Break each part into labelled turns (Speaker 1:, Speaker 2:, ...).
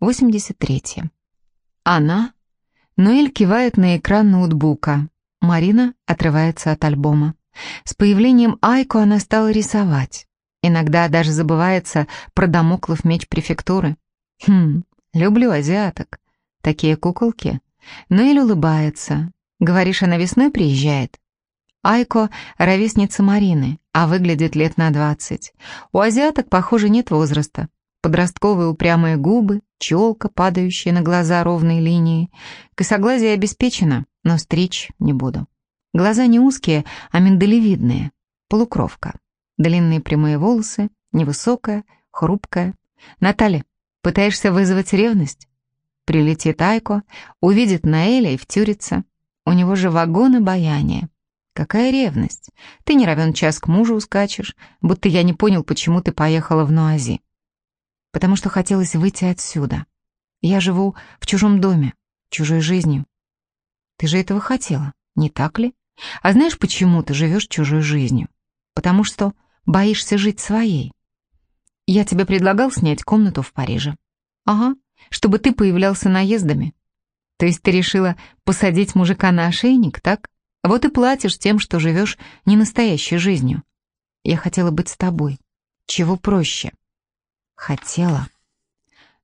Speaker 1: 83. Она. Ноэль кивает на экран ноутбука. Марина отрывается от альбома. С появлением Айко она стала рисовать. Иногда даже забывается про домоклов меч префектуры. Хм, люблю азиаток. Такие куколки. Ноэль улыбается. Говоришь, она весной приезжает? Айко — ровесница Марины, а выглядит лет на двадцать. У азиаток, похоже, нет возраста. Подростковые упрямые губы, челка, падающая на глаза ровной линии. Косоглазие обеспечено, но стричь не буду. Глаза не узкие, а миндалевидные. Полукровка. Длинные прямые волосы, невысокая, хрупкая. Наталья, пытаешься вызвать ревность? Прилетит Айко, увидит Наэля и втюрится. У него же вагон обаяния. Какая ревность? Ты не равен час к мужу ускачешь, будто я не понял, почему ты поехала в Нуази потому что хотелось выйти отсюда. Я живу в чужом доме, чужой жизнью. Ты же этого хотела, не так ли? А знаешь, почему ты живешь чужой жизнью? Потому что боишься жить своей. Я тебе предлагал снять комнату в Париже. Ага, чтобы ты появлялся наездами. То есть ты решила посадить мужика на ошейник, так? Вот и платишь тем, что живешь не настоящей жизнью. Я хотела быть с тобой. Чего проще? Хотела.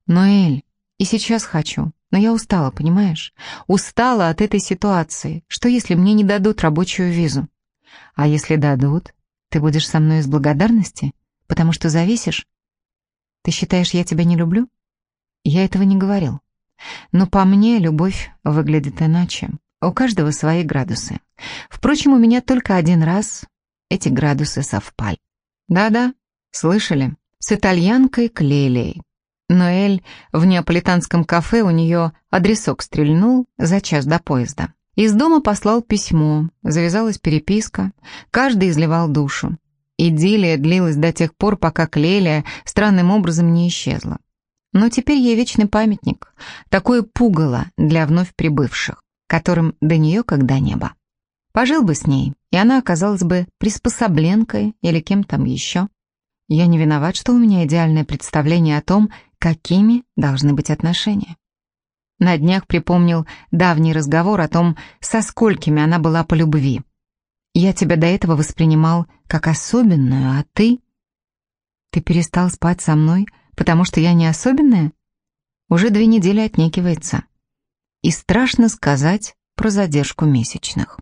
Speaker 1: Ноэль, и сейчас хочу, но я устала, понимаешь? Устала от этой ситуации. Что если мне не дадут рабочую визу? А если дадут, ты будешь со мной из благодарности, потому что зависишь? Ты считаешь, я тебя не люблю? Я этого не говорил. Но по мне любовь выглядит иначе. У каждого свои градусы. Впрочем, у меня только один раз эти градусы совпали. Да-да, слышали? С итальянкой Клелией. Ноэль в неаполитанском кафе у нее адресок стрельнул за час до поезда. Из дома послал письмо, завязалась переписка, каждый изливал душу. Идиллия длилась до тех пор, пока Клелия странным образом не исчезла. Но теперь ей вечный памятник, такое пугало для вновь прибывших, которым до нее когда небо. Пожил бы с ней, и она оказалась бы приспособленкой или кем там еще. Я не виноват, что у меня идеальное представление о том, какими должны быть отношения. На днях припомнил давний разговор о том, со сколькими она была по любви. Я тебя до этого воспринимал как особенную, а ты... Ты перестал спать со мной, потому что я не особенная? Уже две недели отнекивается. И страшно сказать про задержку месячных.